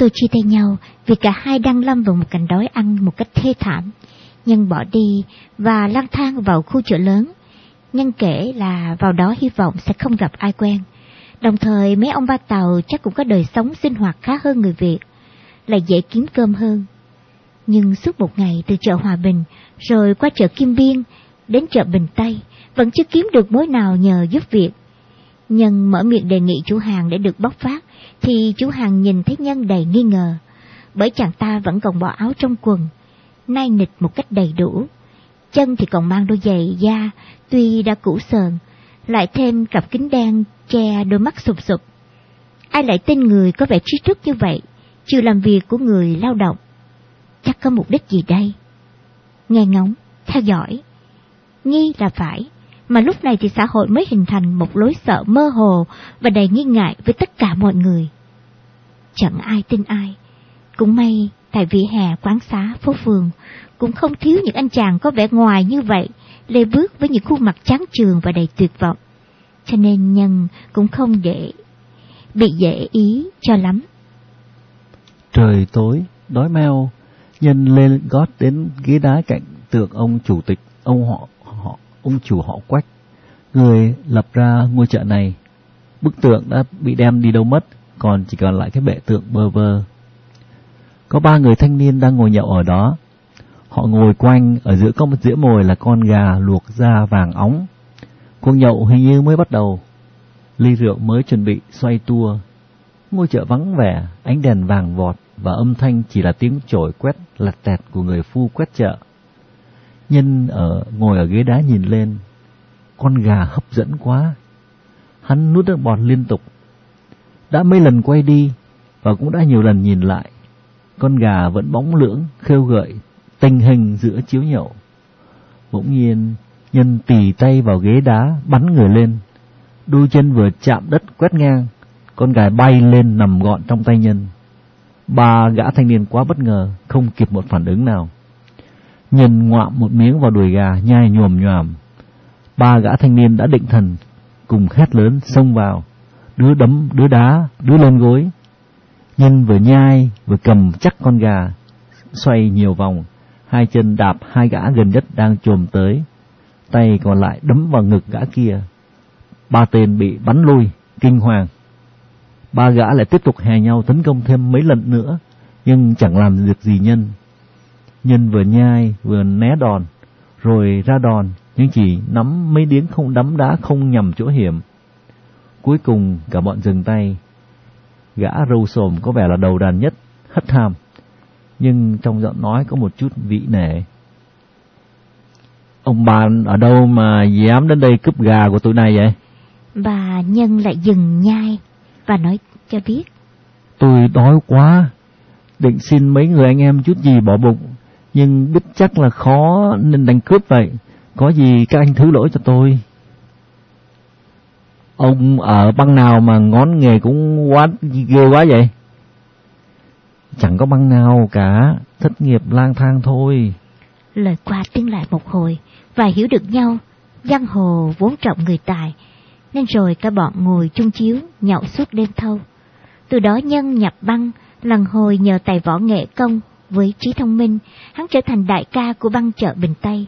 tôi chia tay nhau vì cả hai đang lâm vào một cảnh đói ăn một cách thê thảm. Nhân bỏ đi và lang thang vào khu chợ lớn. Nhân kể là vào đó hy vọng sẽ không gặp ai quen. Đồng thời mấy ông ba tàu chắc cũng có đời sống sinh hoạt khá hơn người Việt, là dễ kiếm cơm hơn. Nhưng suốt một ngày từ chợ Hòa Bình, rồi qua chợ Kim Biên, đến chợ Bình Tây, vẫn chưa kiếm được mối nào nhờ giúp việc. Nhân mở miệng đề nghị chú hàng để được bóc phát, thì chú hàng nhìn thấy Nhân đầy nghi ngờ, bởi chàng ta vẫn còn bỏ áo trong quần, nay nịch một cách đầy đủ. Chân thì còn mang đôi giày da, tuy đã cũ sờn, lại thêm cặp kính đen che đôi mắt sụp sụp. Ai lại tin người có vẻ trí thức như vậy, chưa làm việc của người lao động? Chắc có mục đích gì đây? Nghe ngóng, theo dõi. Nghi là phải, mà lúc này thì xã hội mới hình thành một lối sợ mơ hồ và đầy nghi ngại với tất cả mọi người. Chẳng ai tin ai. Cũng may, tại vỉa hè quán xá, phố phường, cũng không thiếu những anh chàng có vẻ ngoài như vậy, lê bước với những khuôn mặt trắng trường và đầy tuyệt vọng. Cho nên nhân cũng không để bị dễ ý cho lắm. Trời tối, đói meo, nhân lên gót đến ghế đá cạnh tượng ông chủ tịch, ông họ ông chủ họ quách, người lập ra ngôi chợ này. Bức tượng đã bị đem đi đâu mất, còn chỉ còn lại cái bệ tượng bơ vơ. Có ba người thanh niên đang ngồi nhậu ở đó. Họ ngồi quanh, ở giữa có một dĩa mồi là con gà luộc da vàng óng. Cuộc nhậu hình như mới bắt đầu. Ly rượu mới chuẩn bị xoay tua. Ngôi chợ vắng vẻ, ánh đèn vàng vọt và âm thanh chỉ là tiếng chổi quét lặt tẹt của người phu quét chợ. Nhân ở ngồi ở ghế đá nhìn lên, con gà hấp dẫn quá. Hắn nuốt nước bọt liên tục. Đã mấy lần quay đi và cũng đã nhiều lần nhìn lại. Con gà vẫn bóng lưỡng, khêu gợi, tình hình giữa chiếu nhậu. Bỗng nhiên, nhân tì tay vào ghế đá, bắn người lên. Đôi chân vừa chạm đất quét ngang, con gà bay lên nằm gọn trong tay nhân. Ba gã thanh niên quá bất ngờ, không kịp một phản ứng nào. Nhân ngoạm một miếng vào đùi gà, nhai nhồm nhòm. Ba gã thanh niên đã định thần, cùng hét lớn xông vào. Đứa đấm, đứa đá, đứa lên gối. Nhân vừa nhai, vừa cầm chắc con gà, xoay nhiều vòng, hai chân đạp hai gã gần nhất đang trồm tới. Tay còn lại đấm vào ngực gã kia. Ba tên bị bắn lui, kinh hoàng. Ba gã lại tiếp tục hè nhau tấn công thêm mấy lần nữa, nhưng chẳng làm được gì nhân. Nhân vừa nhai vừa né đòn, rồi ra đòn, nhưng chỉ nắm mấy điếng không đấm đá không nhầm chỗ hiểm. Cuối cùng cả bọn dừng tay. Gã râu sồm có vẻ là đầu đàn nhất, hất hàm, nhưng trong giọng nói có một chút vị nể. Ông bà ở đâu mà dám đến đây cướp gà của tụi này vậy? Bà Nhân lại dừng nhai và nói cho biết. Tôi đói quá, định xin mấy người anh em chút gì bỏ bụng, nhưng biết chắc là khó nên đành cướp vậy. Có gì các anh thứ lỗi cho tôi. Ông ở băng nào mà ngón nghề cũng quá ghê quá vậy? Chẳng có băng nào cả, thất nghiệp lang thang thôi. Lời qua tiếng lại một hồi, và hiểu được nhau, giang hồ vốn trọng người tài, nên rồi cả bọn ngồi chung chiếu, nhậu suốt đêm thâu. Từ đó nhân nhập băng, lần hồi nhờ tài võ nghệ công, với trí thông minh, hắn trở thành đại ca của băng chợ Bình Tây.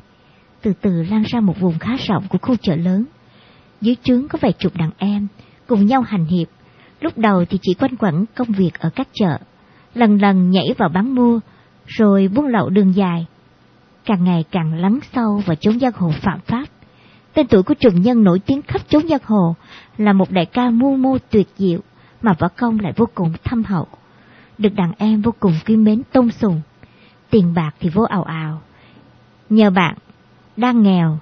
Từ từ lan ra một vùng khá rộng của khu chợ lớn. Dưới trướng có vài chục đàn em, cùng nhau hành hiệp. Lúc đầu thì chỉ quanh quẩn công việc ở các chợ, lần lần nhảy vào bán mua, rồi buôn lậu đường dài. Càng ngày càng lắng sâu vào chốn giang hồ phạm pháp. Tên tuổi của trùng nhân nổi tiếng khắp chốn giang hồ là một đại ca mưu mô tuyệt diệu mà võ công lại vô cùng thâm hậu. Được đàn em vô cùng quý mến tôn sùng. Tiền bạc thì vô ảo ảo. Nhờ bạn, đang nghèo,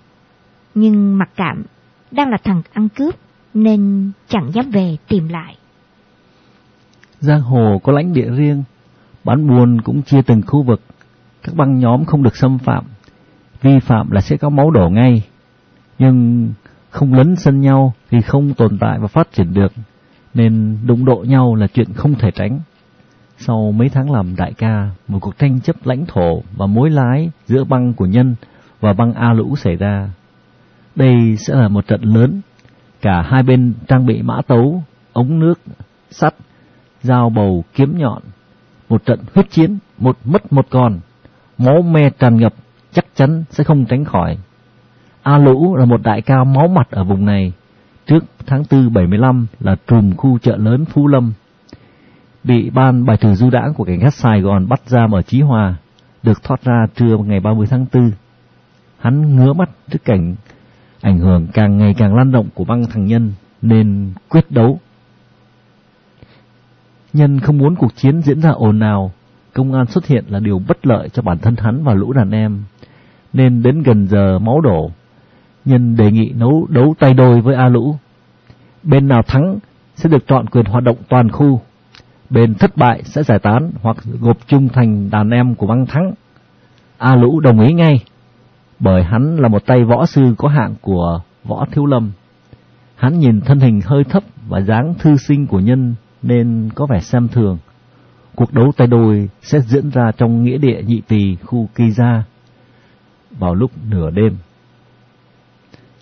nhưng mặc cảm, đang là thằng ăn cướp, nên chẳng dám về tìm lại. Giang hồ có lãnh địa riêng, bán buôn cũng chia từng khu vực, các băng nhóm không được xâm phạm, vi phạm là sẽ có máu đổ ngay, nhưng không lấn sân nhau thì không tồn tại và phát triển được, nên đụng độ nhau là chuyện không thể tránh. Sau mấy tháng làm đại ca, một cuộc tranh chấp lãnh thổ và mối lái giữa băng của nhân và băng A Lũ xảy ra. Đây sẽ là một trận lớn, cả hai bên trang bị mã tấu, ống nước, sắt dao bầu kiếm nhọn, một trận huyết chiến, một mất một còn, máu me tràn ngập, chắc chắn sẽ không tránh khỏi. A Lũ là một đại ca máu mặt ở vùng này, trước tháng 4 75 là trùm khu chợ lớn Phú Lâm. Bị ban bài trừ du đãng của cảnh sát Sài Gòn bắt giam ở Chí Hòa, được thoát ra trưa ngày 30 tháng 4. Hắn ngứa mắt trước cảnh ảnh hưởng càng ngày càng lan rộng của băng thằng Nhân nên quyết đấu. Nhân không muốn cuộc chiến diễn ra ồn ào, công an xuất hiện là điều bất lợi cho bản thân hắn và lũ đàn em, nên đến gần giờ máu đổ, Nhân đề nghị nấu đấu tay đôi với A Lũ. Bên nào thắng sẽ được chọn quyền hoạt động toàn khu, bên thất bại sẽ giải tán hoặc gộp chung thành đàn em của băng thắng. A Lũ đồng ý ngay, bởi hắn là một tay võ sư có hạng của võ thiếu lâm. Hắn nhìn thân hình hơi thấp và dáng thư sinh của nhân nên có vẻ xem thường. Cuộc đấu tay đôi sẽ diễn ra trong nghĩa địa nhị tỳ khu kỳ gia vào lúc nửa đêm.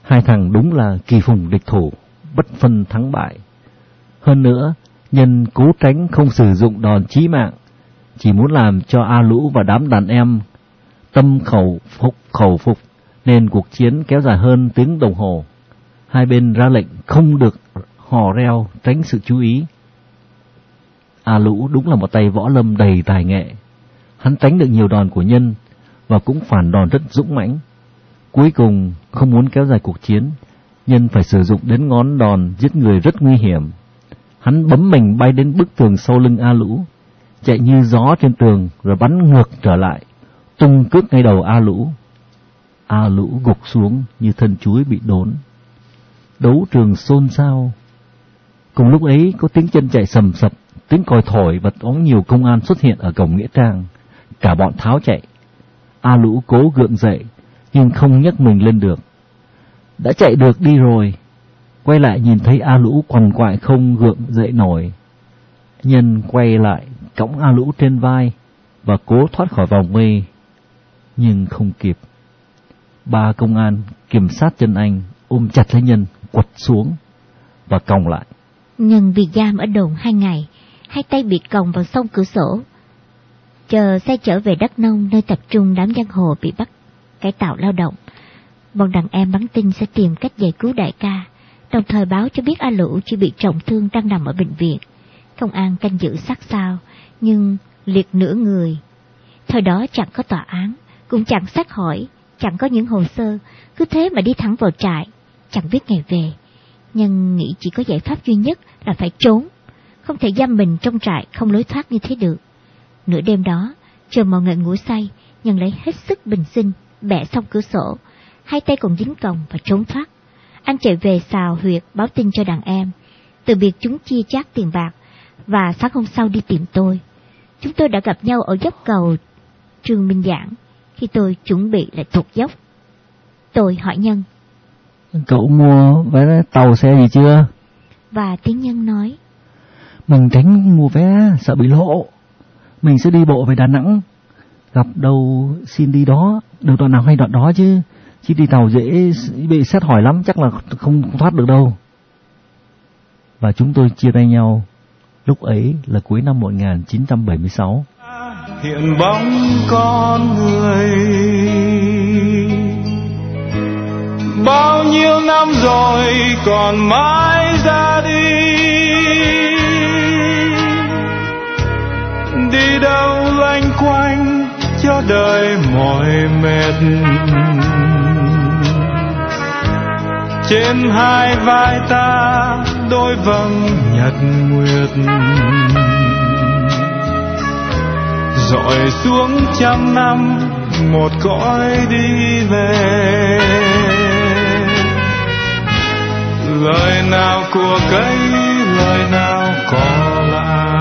Hai thằng đúng là kỳ phùng địch thủ, bất phân thắng bại. Hơn nữa, nhân cố tránh không sử dụng đòn chí mạng, chỉ muốn làm cho A Lũ và đám đàn em tâm khẩu phục khẩu phục nên cuộc chiến kéo dài hơn tiếng đồng hồ. Hai bên ra lệnh không được hò reo tránh sự chú ý. A Lũ đúng là một tay võ lâm đầy tài nghệ. Hắn tránh được nhiều đòn của nhân và cũng phản đòn rất dũng mãnh. Cuối cùng không muốn kéo dài cuộc chiến, nhân phải sử dụng đến ngón đòn giết người rất nguy hiểm. Hắn bấm mình bay đến bức tường sau lưng A Lũ, chạy như gió trên tường rồi bắn ngược trở lại, tung cước ngay đầu A Lũ. A Lũ gục xuống như thân chuối bị đốn. Đấu trường xôn xao. Cùng lúc ấy có tiếng chân chạy sầm sập, tiếng còi thổi và có nhiều công an xuất hiện ở cổng nghĩa trang. Cả bọn tháo chạy. A Lũ cố gượng dậy, nhưng không nhấc mình lên được. Đã chạy được đi rồi. Quay lại nhìn thấy A Lũ quằn quại không gượng dậy nổi. Nhân quay lại, cõng A Lũ trên vai và cố thoát khỏi vòng mây. Nhưng không kịp. Ba công an kiểm sát chân anh, ôm chặt lấy Nhân, quật xuống và còng lại. Nhân bị giam ở đồn hai ngày, hai tay bị còng vào sông cửa sổ. Chờ xe trở về đất nông nơi tập trung đám giang hồ bị bắt cải tạo lao động. Bọn đàn em bắn tin sẽ tìm cách giải cứu đại ca, đồng thời báo cho biết A Lũ chỉ bị trọng thương đang nằm ở bệnh viện. Công an canh giữ sát sao, nhưng liệt nửa người. Thời đó chẳng có tòa án, cũng chẳng xét hỏi, chẳng có những hồ sơ, cứ thế mà đi thẳng vào trại, chẳng biết ngày về. Nhưng nghĩ chỉ có giải pháp duy nhất là phải trốn, không thể giam mình trong trại không lối thoát như thế được. Nửa đêm đó, chờ mọi người ngủ say, nhân lấy hết sức bình sinh, bẻ xong cửa sổ, hai tay còn dính còng và trốn thoát. Anh chạy về xào huyệt báo tin cho đàn em, từ việc chúng chia chác tiền bạc, và sáng hôm sau đi tìm tôi. Chúng tôi đã gặp nhau ở dốc cầu Trường Minh Giảng, khi tôi chuẩn bị lại thuộc dốc. Tôi hỏi Nhân. Cậu mua vé tàu xe gì chưa? Và tiếng Nhân nói. Mình tránh mua vé, sợ bị lộ. Mình sẽ đi bộ về Đà Nẵng. Gặp đâu xin đi đó, được đoạn nào hay đoạn đó chứ. Chứ đi tàu dễ bị xét hỏi lắm, chắc là không thoát được đâu. Và chúng tôi chia tay nhau. Lúc ấy là cuối năm 1976. Hiện bóng con người Bao nhiêu năm rồi còn mãi ra đi Đi đâu loanh quanh cho đời mỏi mệt trên hai vai ta đôi vầng nhật nguyệt. Dọi xuống trăm năm, một cõi đi về. Lời nào của cây, lời nào có lạ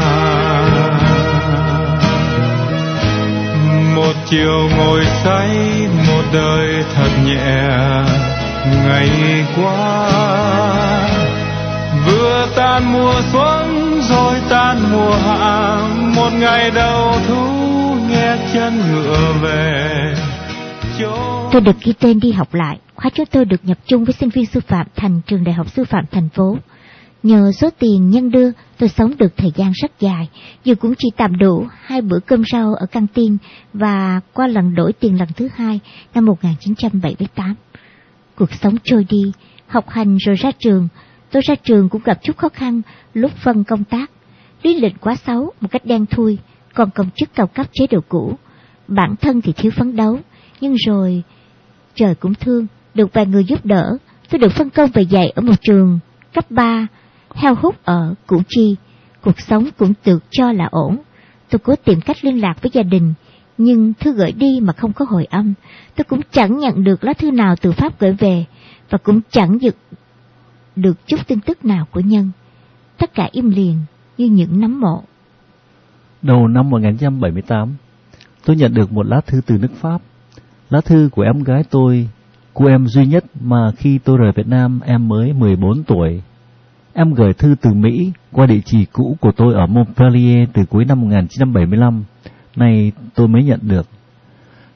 một chiều ngồi say, một đời thật nhẹ ngày qua vừa tan mùa xuân rồi tan mùa hạ một ngày đầu thu nghe chân ngựa về chỗ Tôi được ghi tên đi học lại, khóa trước tôi được nhập chung với sinh viên sư phạm thành trường đại học sư phạm thành phố. Nhờ số tiền nhân đưa, tôi sống được thời gian rất dài, dù cũng chỉ tạm đủ hai bữa cơm rau ở căng tin và qua lần đổi tiền lần thứ hai năm 1978. Cuộc sống trôi đi, học hành rồi ra trường, tôi ra trường cũng gặp chút khó khăn lúc phân công tác. Lý lịch quá xấu, một cách đen thui, còn công chức cao cấp chế độ cũ. Bản thân thì thiếu phấn đấu, nhưng rồi trời cũng thương, được vài người giúp đỡ, tôi được phân công về dạy ở một trường cấp 3 heo hút ở Củ Chi, cuộc sống cũng được cho là ổn. Tôi cố tìm cách liên lạc với gia đình, nhưng thư gửi đi mà không có hồi âm. Tôi cũng chẳng nhận được lá thư nào từ Pháp gửi về, và cũng chẳng được, được chút tin tức nào của nhân. Tất cả im liền như những nấm mộ. Đầu năm 1978, tôi nhận được một lá thư từ nước Pháp. Lá thư của em gái tôi, cô em duy nhất mà khi tôi rời Việt Nam em mới 14 tuổi Em gửi thư từ Mỹ qua địa chỉ cũ của tôi ở Montpellier từ cuối năm 1975. Nay tôi mới nhận được.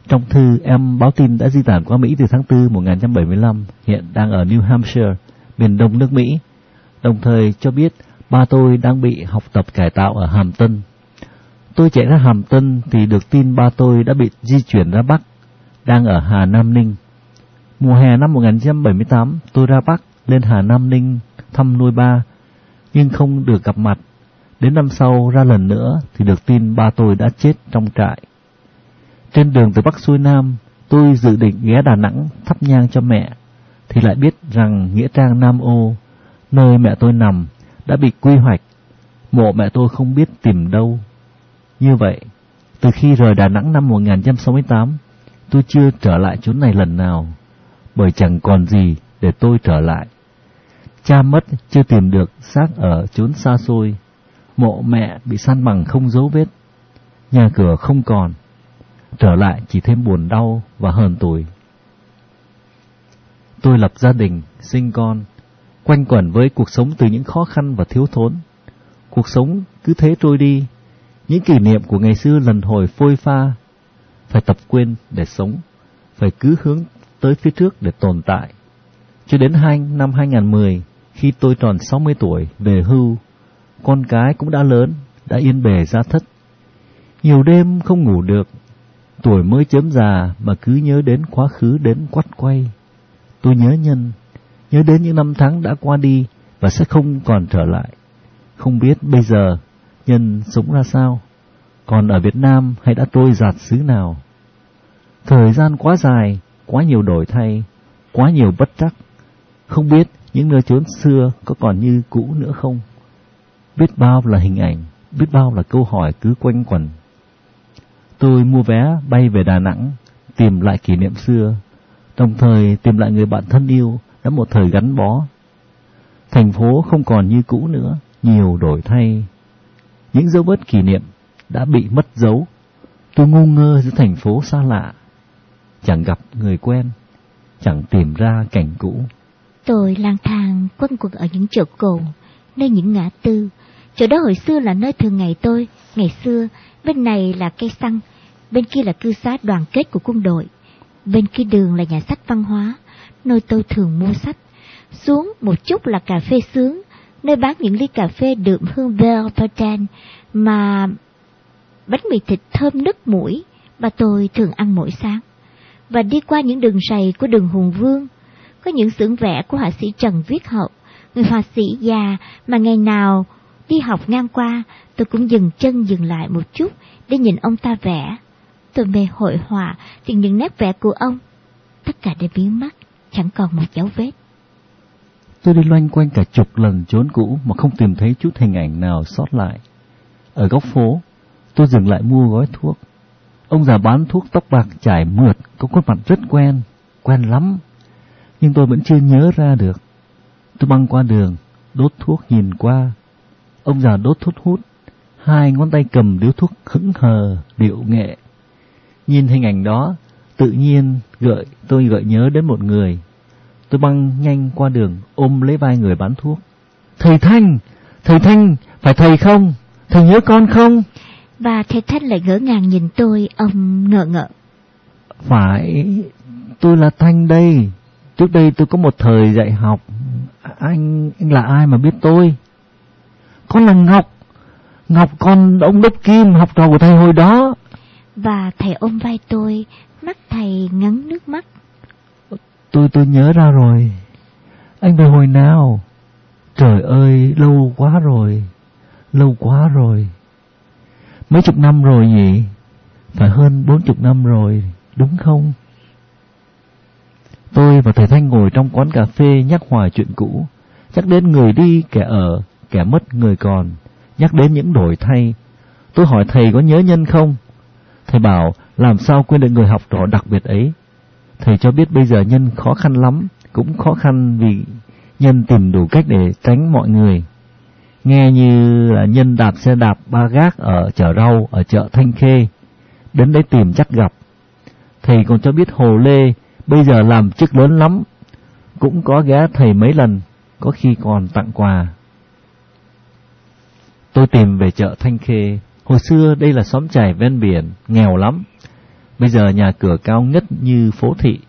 Trong thư, em báo tin đã di tản qua Mỹ từ tháng 4 1975, hiện đang ở New Hampshire, miền đông nước Mỹ. Đồng thời cho biết ba tôi đang bị học tập cải tạo ở Hàm Tân. Tôi chạy ra Hàm Tân thì được tin ba tôi đã bị di chuyển ra Bắc, đang ở Hà Nam Ninh. Mùa hè năm 1978, tôi ra Bắc lên Hà Nam Ninh thăm nuôi ba, nhưng không được gặp mặt. Đến năm sau ra lần nữa thì được tin ba tôi đã chết trong trại. Trên đường từ Bắc xuôi Nam, tôi dự định ghé Đà Nẵng thắp nhang cho mẹ, thì lại biết rằng Nghĩa Trang Nam Ô, nơi mẹ tôi nằm, đã bị quy hoạch. Mộ mẹ tôi không biết tìm đâu. Như vậy, từ khi rời Đà Nẵng năm 1968, tôi chưa trở lại chốn này lần nào, bởi chẳng còn gì để tôi trở lại. Cha mất chưa tìm được xác ở chốn xa xôi, mộ mẹ bị săn bằng không dấu vết, nhà cửa không còn, trở lại chỉ thêm buồn đau và hờn tủi. Tôi lập gia đình, sinh con, quanh quẩn với cuộc sống từ những khó khăn và thiếu thốn. Cuộc sống cứ thế trôi đi, những kỷ niệm của ngày xưa lần hồi phôi pha, phải tập quên để sống, phải cứ hướng tới phía trước để tồn tại. Cho đến hai, năm 2010, khi tôi tròn 60 tuổi về hưu, con cái cũng đã lớn, đã yên bề ra thất. Nhiều đêm không ngủ được, tuổi mới chớm già mà cứ nhớ đến quá khứ đến quắt quay. Tôi nhớ nhân, nhớ đến những năm tháng đã qua đi và sẽ không còn trở lại. Không biết bây giờ nhân sống ra sao, còn ở Việt Nam hay đã trôi giạt xứ nào. Thời gian quá dài, quá nhiều đổi thay, quá nhiều bất trắc. Không biết những nơi chốn xưa có còn như cũ nữa không? Biết bao là hình ảnh, biết bao là câu hỏi cứ quanh quẩn. Tôi mua vé bay về Đà Nẵng, tìm lại kỷ niệm xưa, đồng thời tìm lại người bạn thân yêu đã một thời gắn bó. Thành phố không còn như cũ nữa, nhiều đổi thay. Những dấu vết kỷ niệm đã bị mất dấu. Tôi ngu ngơ giữa thành phố xa lạ, chẳng gặp người quen, chẳng tìm ra cảnh cũ. Tôi lang thang quanh quẩn ở những chợ cồn, nơi những ngã tư. Chỗ đó hồi xưa là nơi thường ngày tôi, ngày xưa, bên này là cây xăng, bên kia là cư xá đoàn kết của quân đội, bên kia đường là nhà sách văn hóa, nơi tôi thường mua sách. Xuống một chút là cà phê sướng, nơi bán những ly cà phê đượm hương Velvetan mà bánh mì thịt thơm nức mũi mà tôi thường ăn mỗi sáng. Và đi qua những đường rầy của đường Hùng Vương, có những xưởng vẽ của họa sĩ Trần Viết Hậu, người họa sĩ già mà ngày nào đi học ngang qua, tôi cũng dừng chân dừng lại một chút để nhìn ông ta vẽ. Tôi mê hội họa thì những nét vẽ của ông, tất cả đều biến mất, chẳng còn một dấu vết. Tôi đi loanh quanh cả chục lần trốn cũ mà không tìm thấy chút hình ảnh nào sót lại. Ở góc phố, tôi dừng lại mua gói thuốc. Ông già bán thuốc tóc bạc trải mượt, có khuôn mặt rất quen, quen lắm, nhưng tôi vẫn chưa nhớ ra được. Tôi băng qua đường, đốt thuốc nhìn qua. Ông già đốt thuốc hút, hai ngón tay cầm điếu thuốc hững hờ, điệu nghệ. Nhìn hình ảnh đó, tự nhiên gợi tôi gợi nhớ đến một người. Tôi băng nhanh qua đường, ôm lấy vai người bán thuốc. Thầy Thanh, thầy Thanh, phải thầy không? Thầy nhớ con không? Và thầy Thanh lại ngỡ ngàng nhìn tôi, ông ngợ ngợ. Phải, tôi là Thanh đây. Trước đây tôi có một thời dạy học. anh, anh là ai mà biết tôi? Con là Ngọc. Ngọc con ông Đốc Kim, học trò của thầy hồi đó. Và thầy ôm vai tôi, mắt thầy ngấn nước mắt. Tôi tôi nhớ ra rồi. Anh về hồi nào? Trời ơi, lâu quá rồi. Lâu quá rồi. Mấy chục năm rồi nhỉ? Phải hơn bốn chục năm rồi, đúng không? Tôi và thầy Thanh ngồi trong quán cà phê nhắc hoài chuyện cũ, nhắc đến người đi kẻ ở, kẻ mất người còn, nhắc đến những đổi thay. Tôi hỏi thầy có nhớ nhân không? Thầy bảo làm sao quên được người học trò đặc biệt ấy. Thầy cho biết bây giờ nhân khó khăn lắm, cũng khó khăn vì nhân tìm đủ cách để tránh mọi người. Nghe như là nhân đạp xe đạp ba gác ở chợ rau, ở chợ Thanh Khê, đến đấy tìm chắc gặp. Thầy còn cho biết Hồ Lê bây giờ làm chức lớn lắm, cũng có ghé thầy mấy lần, có khi còn tặng quà. Tôi tìm về chợ Thanh Khê, hồi xưa đây là xóm chài ven biển, nghèo lắm. Bây giờ nhà cửa cao nhất như phố thị.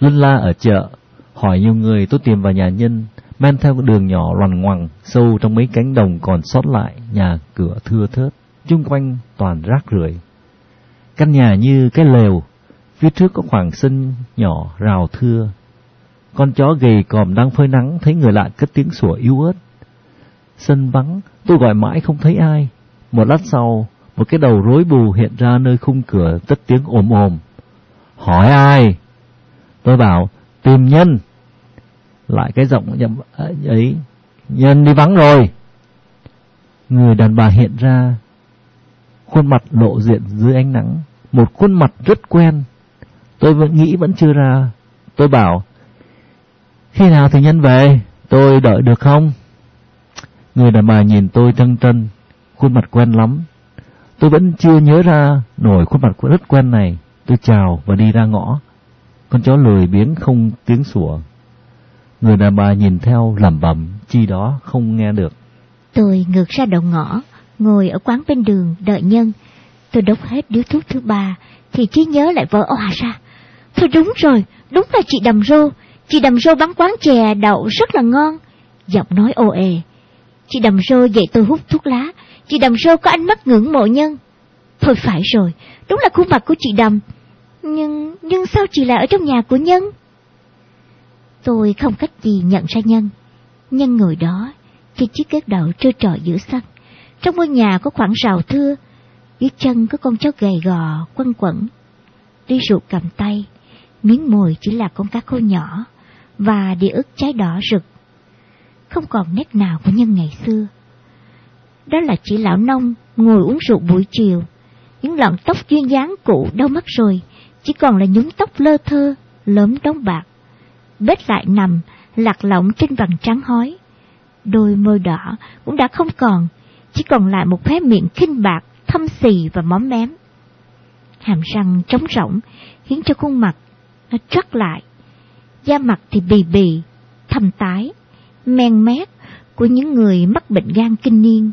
Lân la ở chợ, hỏi nhiều người tôi tìm vào nhà nhân, men theo đường nhỏ loằn ngoằng, sâu trong mấy cánh đồng còn sót lại, nhà cửa thưa thớt, chung quanh toàn rác rưởi. Căn nhà như cái lều, phía trước có khoảng sân nhỏ rào thưa. Con chó gầy còm đang phơi nắng thấy người lạ cất tiếng sủa yếu ớt. Sân vắng, tôi gọi mãi không thấy ai. Một lát sau, một cái đầu rối bù hiện ra nơi khung cửa tất tiếng ồm ồm. Hỏi ai? Tôi bảo, tìm nhân. Lại cái giọng nhầm ấy, nhân đi vắng rồi. Người đàn bà hiện ra, khuôn mặt lộ diện dưới ánh nắng, một khuôn mặt rất quen. Tôi vẫn nghĩ vẫn chưa ra. Tôi bảo, khi nào thì nhân về, tôi đợi được không? Người đàn bà nhìn tôi trân trân, khuôn mặt quen lắm. Tôi vẫn chưa nhớ ra nổi khuôn mặt rất quen này. Tôi chào và đi ra ngõ. Con chó lười biếng không tiếng sủa. Người đàn bà nhìn theo lẩm bẩm chi đó không nghe được. Tôi ngược ra đầu ngõ, ngồi ở quán bên đường đợi nhân. Tôi đốt hết điếu thuốc thứ ba thì trí nhớ lại vỡ òa ra. Thôi đúng rồi, đúng là chị Đầm Rô. Chị Đầm Rô bán quán chè đậu rất là ngon. Giọng nói ô ề. Chị Đầm Rô dạy tôi hút thuốc lá. Chị Đầm Rô có ánh mắt ngưỡng mộ nhân. Thôi phải rồi, đúng là khuôn mặt của chị Đầm. Nhưng, nhưng sao chị lại ở trong nhà của Nhân? Tôi không cách gì nhận ra Nhân. Nhân ngồi đó, trên chiếc ghế đậu trơ trọi giữa sân. Trong ngôi nhà có khoảng rào thưa, dưới chân có con chó gầy gò, quanh quẩn. Đi ruột cầm tay, miếng mồi chỉ là con cá khô nhỏ, và địa ức trái đỏ rực. Không còn nét nào của nhân ngày xưa. Đó là chỉ lão nông ngồi uống rượu buổi chiều. Những lọn tóc duyên dáng cũ đâu mất rồi, chỉ còn là nhúng tóc lơ thơ, lớn đóng bạc. Bết lại nằm, lạc lỏng trên vằn trắng hói. Đôi môi đỏ cũng đã không còn, chỉ còn lại một khóe miệng khinh bạc, thâm xì và móm mém. Hàm răng trống rỗng khiến cho khuôn mặt nó trắc lại. Da mặt thì bì bì, thâm tái, men mét của những người mắc bệnh gan kinh niên.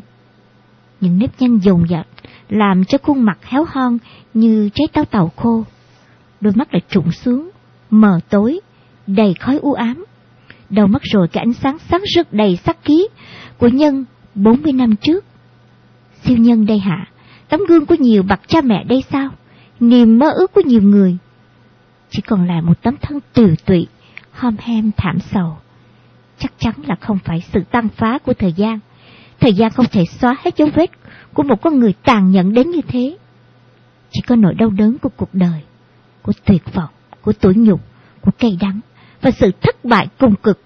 Những nếp nhăn dồn dập làm cho khuôn mặt héo hon như trái táo tàu khô. Đôi mắt lại trụng xuống, mờ tối, đầy khói u ám. Đầu mắt rồi cái ánh sáng sáng rực đầy sắc khí của nhân 40 năm trước. Siêu nhân đây hả? Tấm gương của nhiều bậc cha mẹ đây sao? Niềm mơ ước của nhiều người. Chỉ còn lại một tấm thân tiều tụy, hom hem thảm sầu. Chắc chắn là không phải sự tăng phá của thời gian. Thời gian không thể xóa hết dấu vết của một con người tàn nhẫn đến như thế. Chỉ có nỗi đau đớn của cuộc đời, của tuyệt vọng, của tủi nhục, của cay đắng và sự thất bại cùng cực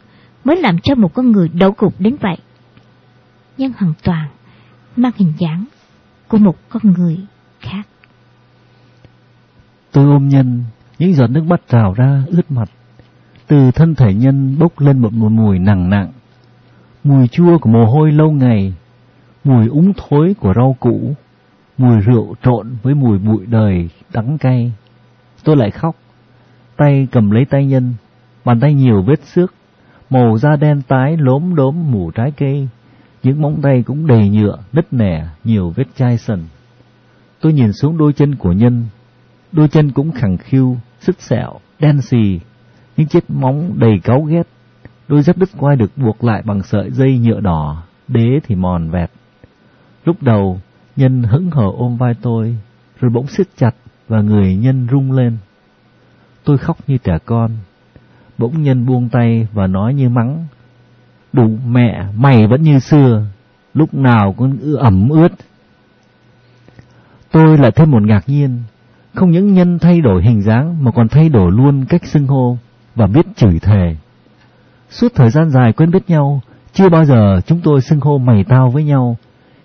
mới làm cho một con người đổ gục đến vậy. Nhưng hoàn toàn mang hình dáng của một con người khác. Tôi ôm nhân, những giọt nước mắt trào ra ướt mặt. Từ thân thể nhân bốc lên một, mùi nặng nặng, mùi chua của mồ hôi lâu ngày, mùi úng thối của rau củ, mùi rượu trộn với mùi bụi đời đắng cay. Tôi lại khóc, tay cầm lấy tay nhân, bàn tay nhiều vết xước, màu da đen tái lốm đốm mủ trái cây, những móng tay cũng đầy nhựa, nứt nẻ, nhiều vết chai sần. Tôi nhìn xuống đôi chân của nhân, đôi chân cũng khẳng khiu, sứt sẹo, đen xì, những chiếc móng đầy cáu ghét, Đôi dép đứt quai được buộc lại bằng sợi dây nhựa đỏ, đế thì mòn vẹt. Lúc đầu, Nhân hững hờ ôm vai tôi, rồi bỗng siết chặt và người Nhân rung lên. Tôi khóc như trẻ con. Bỗng Nhân buông tay và nói như mắng. Đủ mẹ, mày vẫn như xưa, lúc nào cũng ẩm ướt. Tôi lại thêm một ngạc nhiên, không những Nhân thay đổi hình dáng mà còn thay đổi luôn cách xưng hô và biết chửi thề. Suốt thời gian dài quen biết nhau, chưa bao giờ chúng tôi xưng hô mày tao với nhau,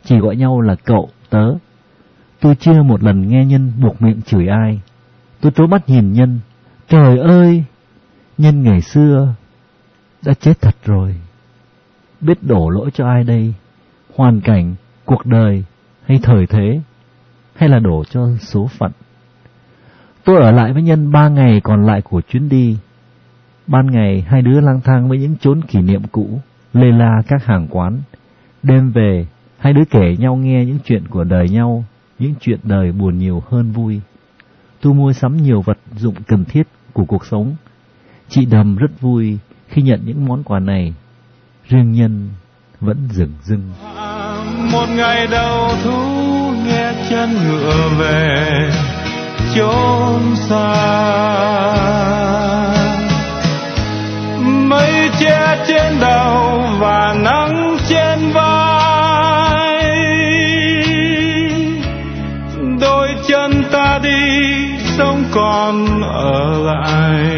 chỉ gọi nhau là cậu, tớ. Tôi chưa một lần nghe Nhân buộc miệng chửi ai. Tôi trố mắt nhìn Nhân. Trời ơi! Nhân ngày xưa đã chết thật rồi. Biết đổ lỗi cho ai đây? Hoàn cảnh, cuộc đời hay thời thế? Hay là đổ cho số phận? Tôi ở lại với Nhân ba ngày còn lại của chuyến đi. Ban ngày hai đứa lang thang với những chốn kỷ niệm cũ, lê la các hàng quán. Đêm về, hai đứa kể nhau nghe những chuyện của đời nhau, những chuyện đời buồn nhiều hơn vui. tu mua sắm nhiều vật dụng cần thiết của cuộc sống. Chị Đầm rất vui khi nhận những món quà này. Riêng nhân vẫn dừng dưng. Một ngày đầu thu nghe chân ngựa về chốn xa che trên đầu và nắng trên vai. Đôi chân ta đi, sống còn ở lại.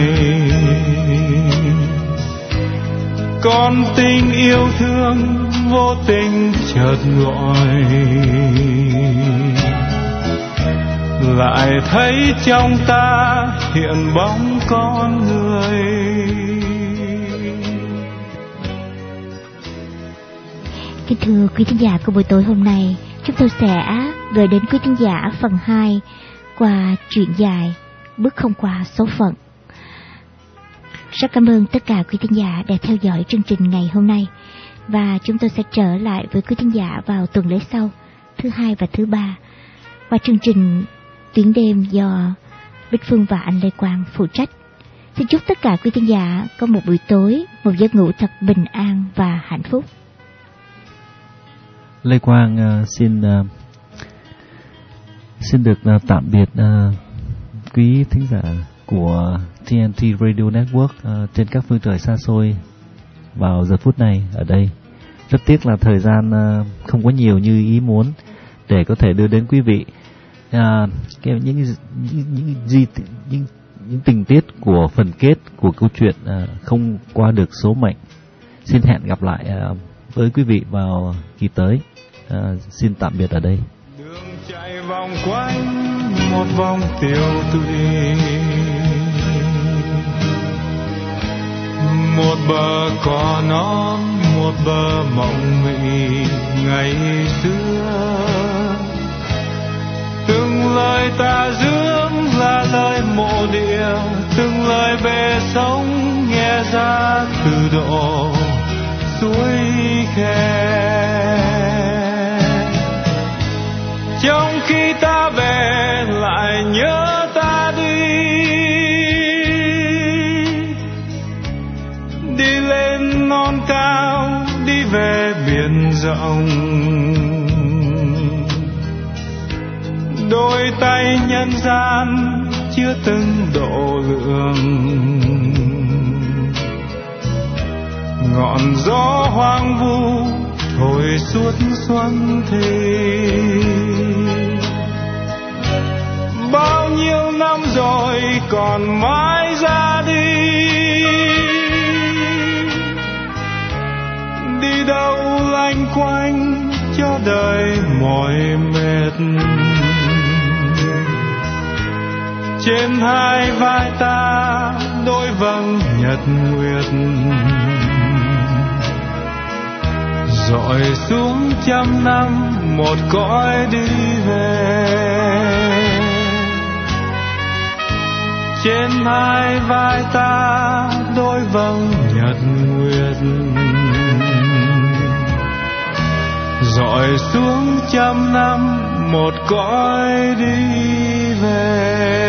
Con tình yêu thương vô tình chợt gọi. Lại thấy trong ta hiện bóng con người. Kính thưa quý khán giả của buổi tối hôm nay, chúng tôi sẽ gửi đến quý khán giả phần 2 qua chuyện dài Bước không qua số phận. Rất cảm ơn tất cả quý khán giả đã theo dõi chương trình ngày hôm nay và chúng tôi sẽ trở lại với quý khán giả vào tuần lễ sau, thứ hai và thứ ba qua chương trình tuyến đêm do Bích Phương và anh Lê Quang phụ trách. Xin chúc tất cả quý khán giả có một buổi tối, một giấc ngủ thật bình an và hạnh phúc. Lê Quang uh, xin uh, xin được uh, tạm biệt uh, quý thính giả của TNT Radio Network uh, trên các phương trời xa xôi vào giờ phút này ở đây. Rất tiếc là thời gian uh, không có nhiều như ý muốn để có thể đưa đến quý vị uh, cái, những, những, những, những, những, những tình tiết của phần kết của câu chuyện uh, không qua được số mệnh. Xin hẹn gặp lại uh, với quý vị vào kỳ tới. À, xin tạm biệt ở đây. Đường chạy vòng quanh một vòng tiêu tụy. Một bờ cỏ non một bờ mộng mị ngày xưa. Từng lời ta dưỡng là lời mộ địa từng lời về sống nghe ra từ độ suối khe. Trong khi ta về lại nhớ ta đi. Đi lên non cao, đi về biển rộng. Đôi tay nhân gian chưa từng độ lượng ngọn gió hoang vu thổi suốt xuân thì nhiêu năm rồi còn mãi ra đi. Đi đâu lanh quanh cho đời mỏi mệt. Trên hai vai ta đôi vầng nhật nguyệt. Dọi xuống trăm năm một cõi đi về. Trên hai vai ta đôi vầng nhật nguyệt dọi xuống trăm năm, một cõi đi về.